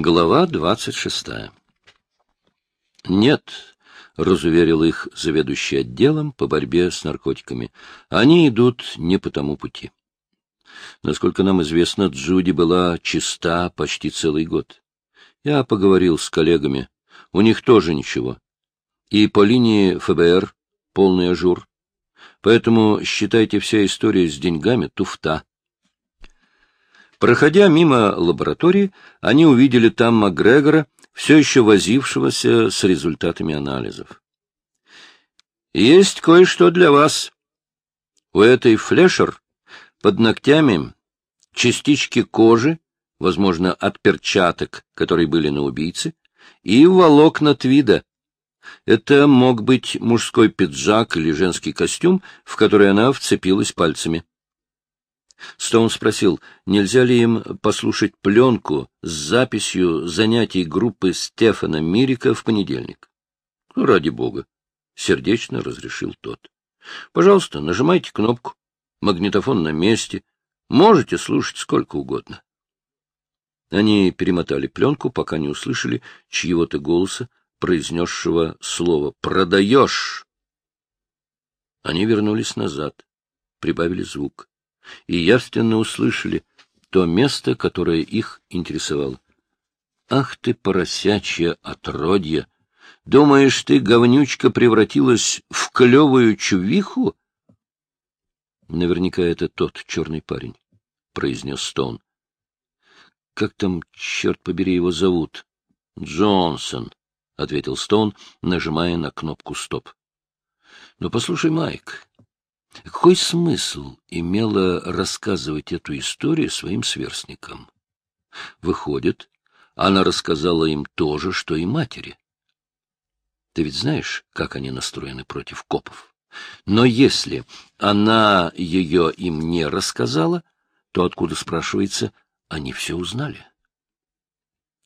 Глава двадцать шестая. Нет, — разуверил их заведующий отделом по борьбе с наркотиками, — они идут не по тому пути. Насколько нам известно, Джуди была чиста почти целый год. Я поговорил с коллегами. У них тоже ничего. И по линии ФБР полный ажур. Поэтому считайте вся история с деньгами туфта. Проходя мимо лаборатории, они увидели там Макгрегора, все еще возившегося с результатами анализов. «Есть кое-что для вас. У этой флешер под ногтями частички кожи, возможно, от перчаток, которые были на убийце, и волокна твида. Это мог быть мужской пиджак или женский костюм, в который она вцепилась пальцами. Стоун спросил, нельзя ли им послушать пленку с записью занятий группы Стефана Мирика в понедельник. Ну, ради бога, — сердечно разрешил тот. — Пожалуйста, нажимайте кнопку. Магнитофон на месте. Можете слушать сколько угодно. Они перемотали пленку, пока не услышали чьего-то голоса, произнесшего слово «продаешь». Они вернулись назад, прибавили звук и явственно услышали то место, которое их интересовало. «Ах ты, поросячья отродье! Думаешь, ты, говнючка, превратилась в клевую чувиху?» «Наверняка это тот черный парень», — произнес Стоун. «Как там, черт побери, его зовут?» «Джонсон», — ответил Стоун, нажимая на кнопку «Стоп». «Но послушай, Майк, какой смысл имело рассказывать эту историю своим сверстникам? Выходит, она рассказала им то же, что и матери. Ты ведь знаешь, как они настроены против копов? Но если она ее им не рассказала, то откуда, спрашивается, они все узнали?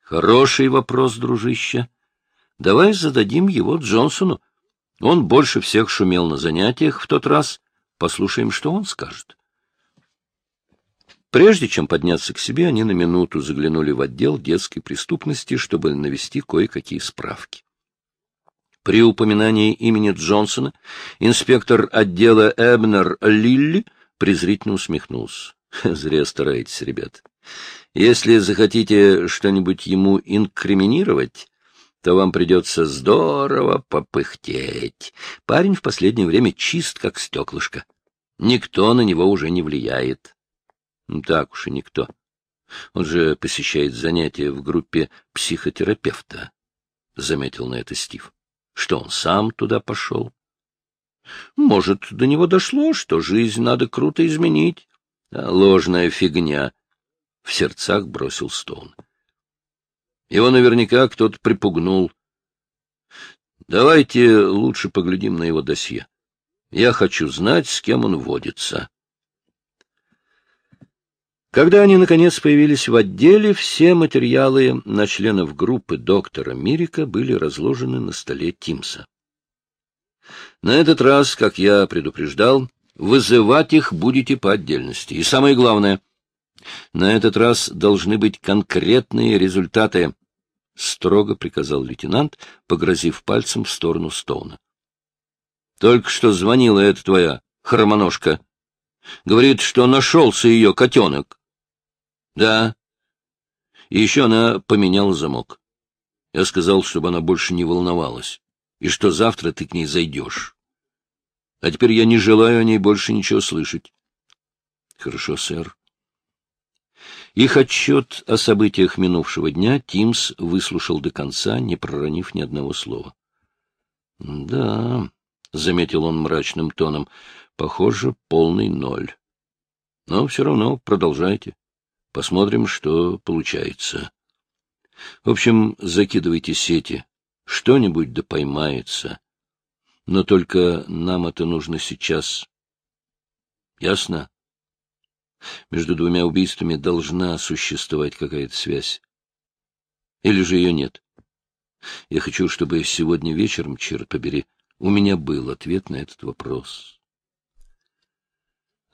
Хороший вопрос, дружище. Давай зададим его Джонсону. Он больше всех шумел на занятиях в тот раз Послушаем, что он скажет. Прежде чем подняться к себе, они на минуту заглянули в отдел детской преступности, чтобы навести кое-какие справки. При упоминании имени Джонсона инспектор отдела Эбнер Лилли презрительно усмехнулся. Зря стараетесь, ребят. Если захотите что-нибудь ему инкриминировать, то вам придется здорово попыхтеть. Парень в последнее время чист, как стеклышко. Никто на него уже не влияет. Ну, так уж и никто. Он же посещает занятия в группе психотерапевта, — заметил на это Стив. Что он сам туда пошел? Может, до него дошло, что жизнь надо круто изменить. А ложная фигня, — в сердцах бросил Стоун. Его наверняка кто-то припугнул. Давайте лучше поглядим на его досье. Я хочу знать, с кем он водится. Когда они, наконец, появились в отделе, все материалы на членов группы доктора Мирика были разложены на столе Тимса. На этот раз, как я предупреждал, вызывать их будете по отдельности. И самое главное, на этот раз должны быть конкретные результаты. — строго приказал лейтенант, погрозив пальцем в сторону Стоуна. — Только что звонила эта твоя хромоножка. Говорит, что нашелся ее котенок. — Да. И еще она поменяла замок. Я сказал, чтобы она больше не волновалась, и что завтра ты к ней зайдешь. А теперь я не желаю о ней больше ничего слышать. — Хорошо, сэр. Их отчет о событиях минувшего дня Тимс выслушал до конца, не проронив ни одного слова. — Да, — заметил он мрачным тоном, — похоже, полный ноль. Но все равно продолжайте. Посмотрим, что получается. В общем, закидывайте сети. Что-нибудь да поймается. Но только нам это нужно сейчас. Ясно? Между двумя убийствами должна существовать какая-то связь. Или же ее нет? Я хочу, чтобы сегодня вечером, черт побери, у меня был ответ на этот вопрос.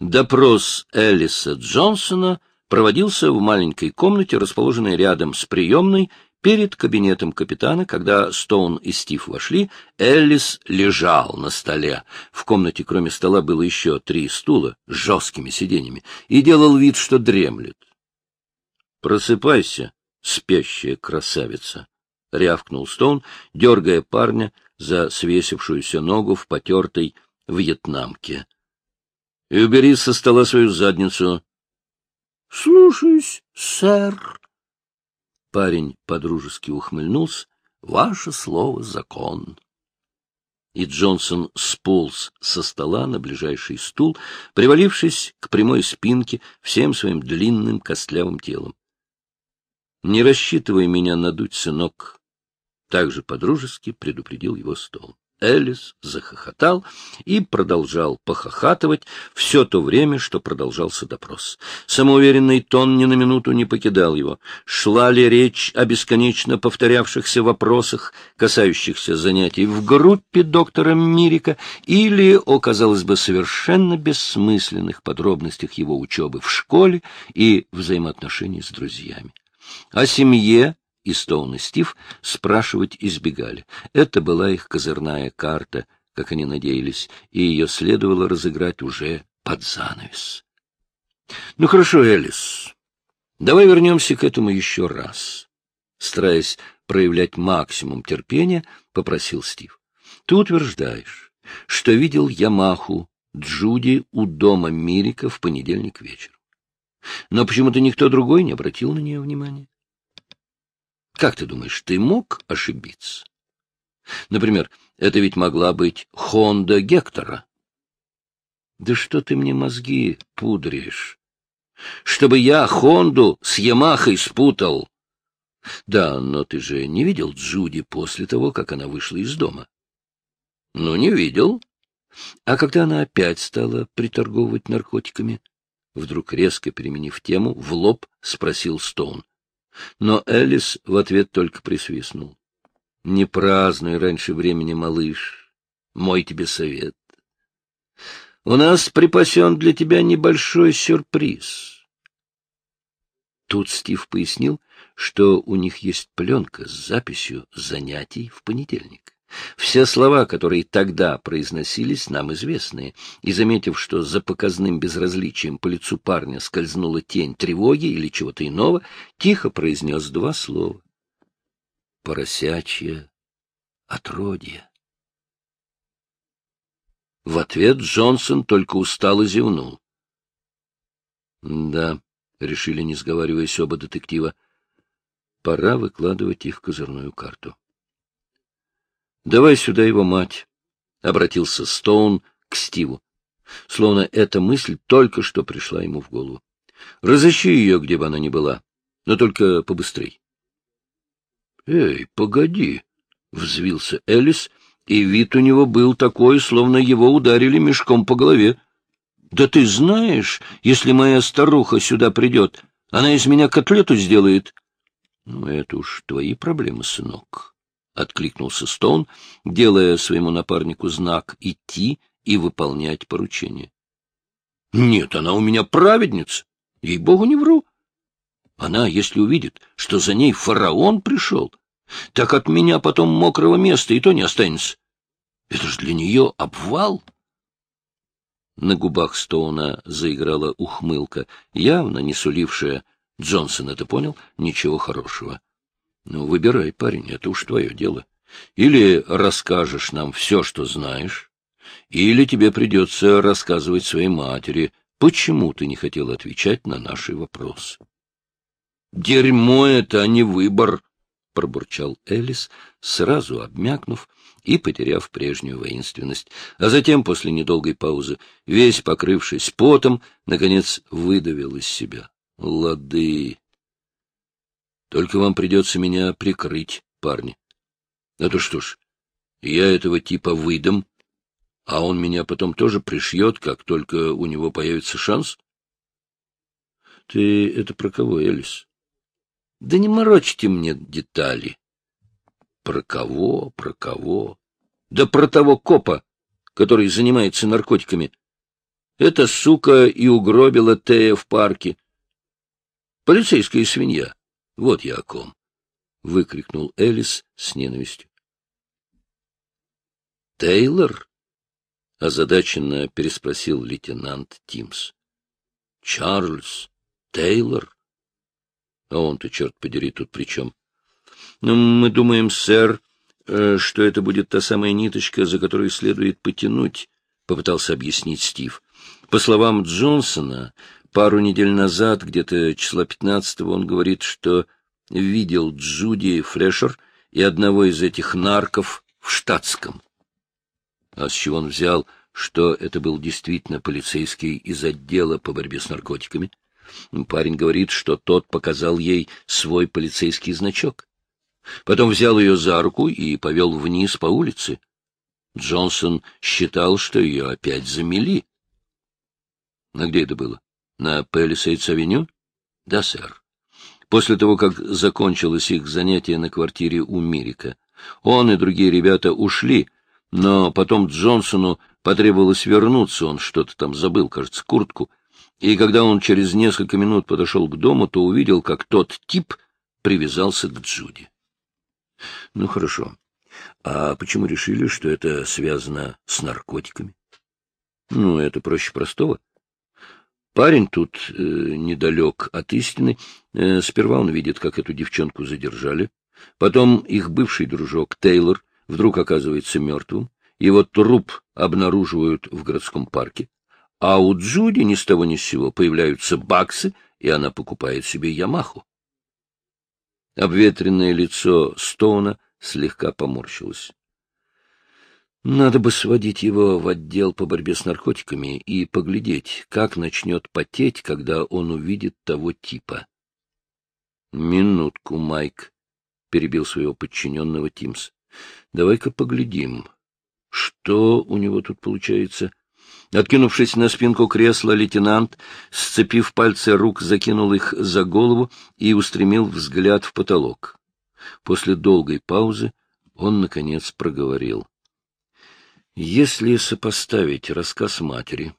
Допрос Элиса Джонсона проводился в маленькой комнате, расположенной рядом с приемной, перед кабинетом капитана, когда Стоун и Стив вошли, Эллис лежал на столе. В комнате, кроме стола, было еще три стула с жесткими сиденьями, и делал вид, что дремлет. — Просыпайся, спящая красавица! — рявкнул Стоун, дергая парня за свесившуюся ногу в потертой вьетнамке. — И убери со стола свою задницу. — Слушаюсь, сэр. Парень подружески ухмыльнулся. — Ваше слово — закон. И Джонсон сполз со стола на ближайший стул, привалившись к прямой спинке всем своим длинным костлявым телом. — Не рассчитывай меня надуть, сынок, также подружески предупредил его стол. Элис захохотал и продолжал похохатывать все то время, что продолжался допрос. Самоуверенный тон ни на минуту не покидал его. Шла ли речь о бесконечно повторявшихся вопросах, касающихся занятий в группе доктора Мирика, или о, казалось бы, совершенно бессмысленных подробностях его учебы в школе и взаимоотношений с друзьями. О семье и Стоун и Стив спрашивать избегали. Это была их козырная карта, как они надеялись, и ее следовало разыграть уже под занавес. — Ну хорошо, Элис, давай вернемся к этому еще раз. Стараясь проявлять максимум терпения, попросил Стив. — Ты утверждаешь, что видел Ямаху Джуди у дома Мирика в понедельник вечером. Но почему-то никто другой не обратил на нее внимания. Как ты думаешь, ты мог ошибиться? Например, это ведь могла быть Хонда Гектора. Да что ты мне мозги пудришь? Чтобы я Хонду с Ямахой спутал. Да, но ты же не видел Джуди после того, как она вышла из дома? Ну, не видел. А когда она опять стала приторговывать наркотиками? Вдруг резко переменив тему, в лоб спросил Стоун. Но Элис в ответ только присвистнул. — Не празднуй раньше времени, малыш. Мой тебе совет. У нас припасен для тебя небольшой сюрприз. Тут Стив пояснил, что у них есть пленка с записью занятий в понедельник. Все слова, которые тогда произносились, нам известны, и, заметив, что за показным безразличием по лицу парня скользнула тень тревоги или чего-то иного, тихо произнес два слова. «Поросячье отродье». В ответ Джонсон только устало зевнул. «Да», — решили, не сговариваясь оба детектива, — «пора выкладывать их козырную карту». — Давай сюда его мать, — обратился Стоун к Стиву, словно эта мысль только что пришла ему в голову. — Разыщи ее, где бы она ни была, но только побыстрей. — Эй, погоди, — взвился Элис, и вид у него был такой, словно его ударили мешком по голове. — Да ты знаешь, если моя старуха сюда придет, она из меня котлету сделает. — Ну, это уж твои проблемы, сынок. — откликнулся Стоун, делая своему напарнику знак «идти» и выполнять поручение. — Нет, она у меня праведница. Ей-богу, не вру. Она, если увидит, что за ней фараон пришел, так от меня потом мокрого места и то не останется. Это же для нее обвал. На губах Стоуна заиграла ухмылка, явно не сулившая, Джонсон это понял, ничего хорошего. Ну, выбирай, парень, это уж твое дело. Или расскажешь нам все, что знаешь, или тебе придется рассказывать своей матери, почему ты не хотел отвечать на наши вопросы. — Дерьмо это, а не выбор, — пробурчал Элис, сразу обмякнув и потеряв прежнюю воинственность, а затем, после недолгой паузы, весь покрывшись потом, наконец выдавил из себя. — Лады, только вам придется меня прикрыть, парни. А то что ж, я этого типа выдам, а он меня потом тоже пришьет, как только у него появится шанс? Ты это про кого, Элис? Да не морочьте мне детали. Про кого, про кого? Да про того копа, который занимается наркотиками. Эта сука и угробила Тея в парке. Полицейская свинья. Вот я о ком. — выкрикнул Элис с ненавистью. «Тейлор?» — озадаченно переспросил лейтенант Тимс. «Чарльз Тейлор?» А он-то, черт подери, тут при чем? Ну, мы думаем, сэр, э, что это будет та самая ниточка, за которую следует потянуть, — попытался объяснить Стив. По словам Джонсона, пару недель назад, где-то числа пятнадцатого, он говорит, что видел Джуди Флешер и одного из этих нарков в штатском. А с чего он взял, что это был действительно полицейский из отдела по борьбе с наркотиками? Парень говорит, что тот показал ей свой полицейский значок. Потом взял ее за руку и повел вниз по улице. Джонсон считал, что ее опять замели. — На где это было? На Пелисейдс-авеню? — Да, сэр после того, как закончилось их занятие на квартире у Мирика. Он и другие ребята ушли, но потом Джонсону потребовалось вернуться, он что-то там забыл, кажется, куртку, и когда он через несколько минут подошел к дому, то увидел, как тот тип привязался к Джуди. Ну, хорошо. А почему решили, что это связано с наркотиками? Ну, это проще простого. Парень тут э, недалек от истины. Э, сперва он видит, как эту девчонку задержали. Потом их бывший дружок Тейлор вдруг оказывается мертвым. Его труп обнаруживают в городском парке. А у Джуди ни с того ни с сего появляются баксы, и она покупает себе Ямаху. Обветренное лицо Стоуна слегка поморщилось. Надо бы сводить его в отдел по борьбе с наркотиками и поглядеть, как начнет потеть, когда он увидит того типа. — Минутку, Майк, — перебил своего подчиненного Тимс. — Давай-ка поглядим, что у него тут получается. Откинувшись на спинку кресла, лейтенант, сцепив пальцы рук, закинул их за голову и устремил взгляд в потолок. После долгой паузы он, наконец, проговорил. Если сопоставить рассказ матери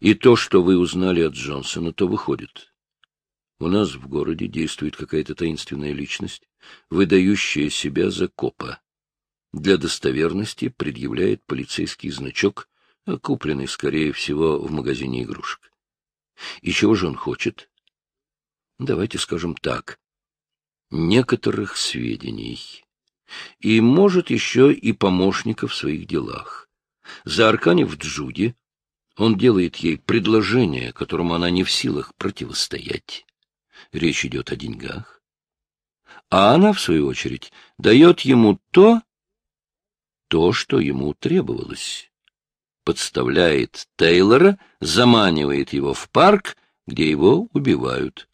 и то, что вы узнали от Джонсона, то выходит. У нас в городе действует какая-то таинственная личность, выдающая себя за копа. Для достоверности предъявляет полицейский значок, купленный, скорее всего, в магазине игрушек. И чего же он хочет? Давайте скажем так. Некоторых сведений и, может, еще и помощника в своих делах. Заарканив Джуди, он делает ей предложение, которому она не в силах противостоять. Речь идет о деньгах. А она, в свою очередь, дает ему то, то, что ему требовалось. Подставляет Тейлора, заманивает его в парк, где его убивают.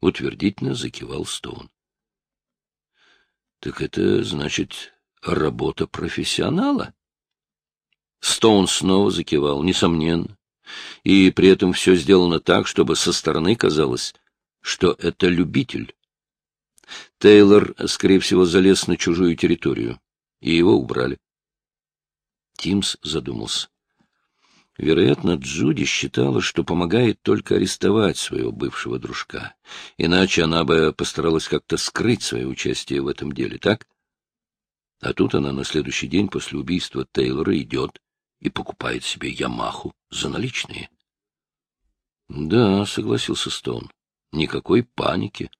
Утвердительно закивал Стоун. Так это, значит, работа профессионала? Стоун снова закивал, несомненно. И при этом все сделано так, чтобы со стороны казалось, что это любитель. Тейлор, скорее всего, залез на чужую территорию, и его убрали. Тимс задумался. Вероятно, Джуди считала, что помогает только арестовать своего бывшего дружка. Иначе она бы постаралась как-то скрыть свое участие в этом деле, так? А тут она на следующий день после убийства Тейлора идет и покупает себе Ямаху за наличные. — Да, — согласился Стоун, — никакой паники.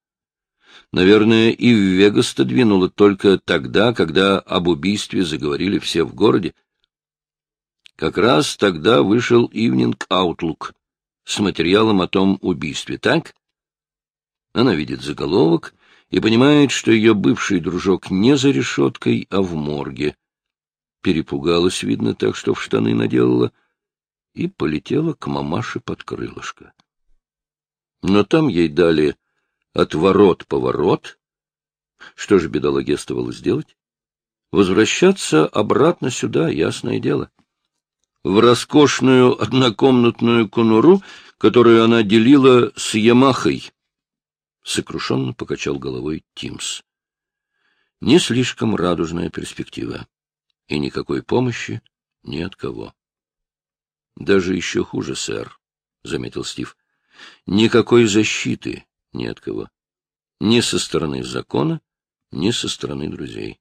Наверное, и в Вегас-то двинуло только тогда, когда об убийстве заговорили все в городе, как раз тогда вышел Evening Outlook с материалом о том убийстве, так? Она видит заголовок и понимает, что ее бывший дружок не за решеткой, а в морге. Перепугалась, видно, так, что в штаны наделала, и полетела к мамаше под крылышко. Но там ей дали отворот-поворот. Что же бедолаге оставалось делать? Возвращаться обратно сюда, ясное дело в роскошную однокомнатную конуру, которую она делила с Ямахой. Сокрушенно покачал головой Тимс. Не слишком радужная перспектива. И никакой помощи ни от кого. — Даже еще хуже, сэр, — заметил Стив. — Никакой защиты ни от кого. Ни со стороны закона, ни со стороны друзей.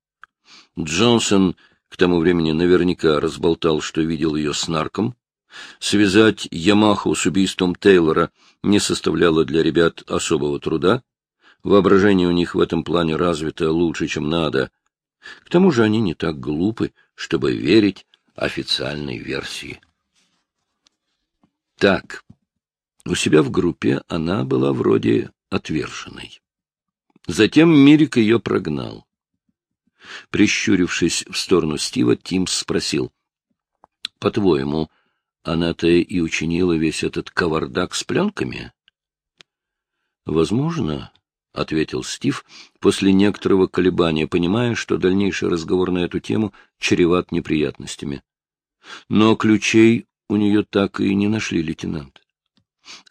Джонсон к тому времени наверняка разболтал, что видел ее с нарком. Связать Ямаху с убийством Тейлора не составляло для ребят особого труда. Воображение у них в этом плане развито лучше, чем надо. К тому же они не так глупы, чтобы верить официальной версии. Так, у себя в группе она была вроде отверженной. Затем Мирик ее прогнал. Прищурившись в сторону Стива, Тимс спросил. — По-твоему, она-то и учинила весь этот кавардак с пленками? — Возможно, — ответил Стив после некоторого колебания, понимая, что дальнейший разговор на эту тему чреват неприятностями. Но ключей у нее так и не нашли, лейтенант.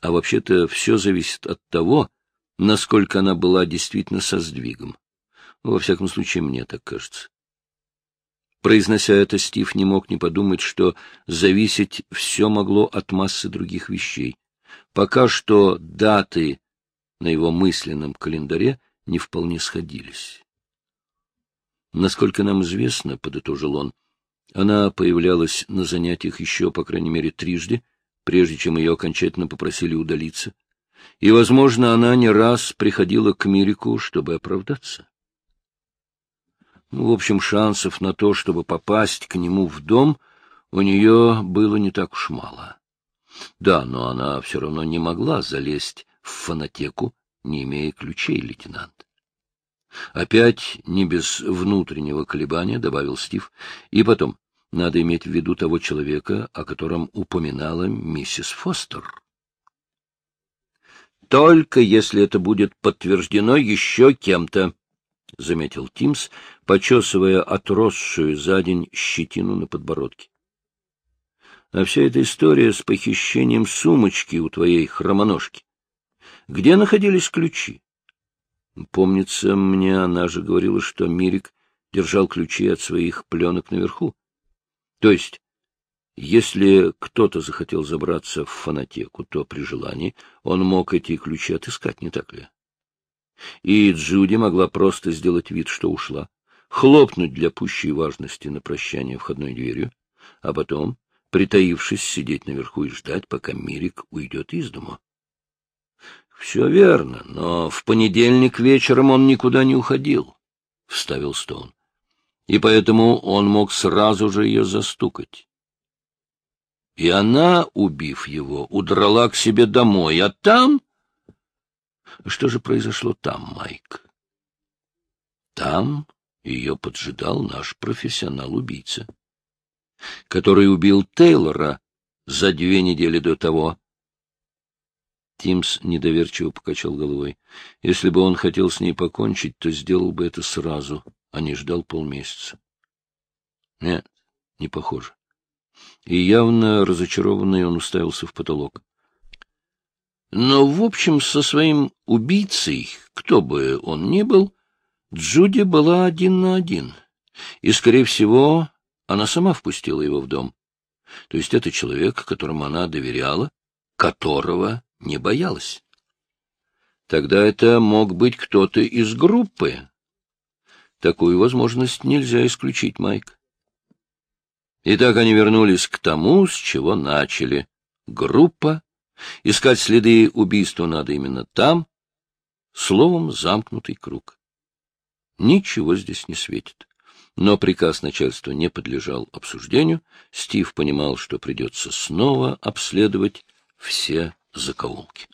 А вообще-то все зависит от того, насколько она была действительно со сдвигом. Во всяком случае, мне так кажется. Произнося это, Стив не мог не подумать, что зависеть все могло от массы других вещей. Пока что даты на его мысленном календаре не вполне сходились. Насколько нам известно, — подытожил он, — она появлялась на занятиях еще, по крайней мере, трижды, прежде чем ее окончательно попросили удалиться. И, возможно, она не раз приходила к Мирику, чтобы оправдаться. Ну, в общем, шансов на то, чтобы попасть к нему в дом, у нее было не так уж мало. Да, но она все равно не могла залезть в фонотеку, не имея ключей, лейтенант. Опять не без внутреннего колебания, — добавил Стив. И потом, надо иметь в виду того человека, о котором упоминала миссис Фостер. Только если это будет подтверждено еще кем-то, — заметил Тимс, почесывая отросшую за день щетину на подбородке. — А вся эта история с похищением сумочки у твоей хромоножки. Где находились ключи? Помнится мне, она же говорила, что Мирик держал ключи от своих пленок наверху. То есть, если кто-то захотел забраться в фонотеку, то при желании он мог эти ключи отыскать, не так ли? И Джуди могла просто сделать вид, что ушла, хлопнуть для пущей важности на прощание входной дверью, а потом, притаившись, сидеть наверху и ждать, пока Мирик уйдет из дома. — Все верно, но в понедельник вечером он никуда не уходил, — вставил Стоун. И поэтому он мог сразу же ее застукать. И она, убив его, удрала к себе домой, а там... Что же произошло там, Майк? Там ее поджидал наш профессионал-убийца, который убил Тейлора за две недели до того, Тимс недоверчиво покачал головой. Если бы он хотел с ней покончить, то сделал бы это сразу, а не ждал полмесяца. Нет, не похоже. И явно разочарованный он уставился в потолок. Но, в общем, со своим убийцей, кто бы он ни был, Джуди была один на один. И, скорее всего, она сама впустила его в дом. То есть это человек, которому она доверяла, которого не боялась. Тогда это мог быть кто-то из группы. Такую возможность нельзя исключить, Майк. Итак, они вернулись к тому, с чего начали. Группа. Искать следы убийства надо именно там. Словом, замкнутый круг. Ничего здесь не светит. Но приказ начальства не подлежал обсуждению. Стив понимал, что придется снова обследовать все закоулки.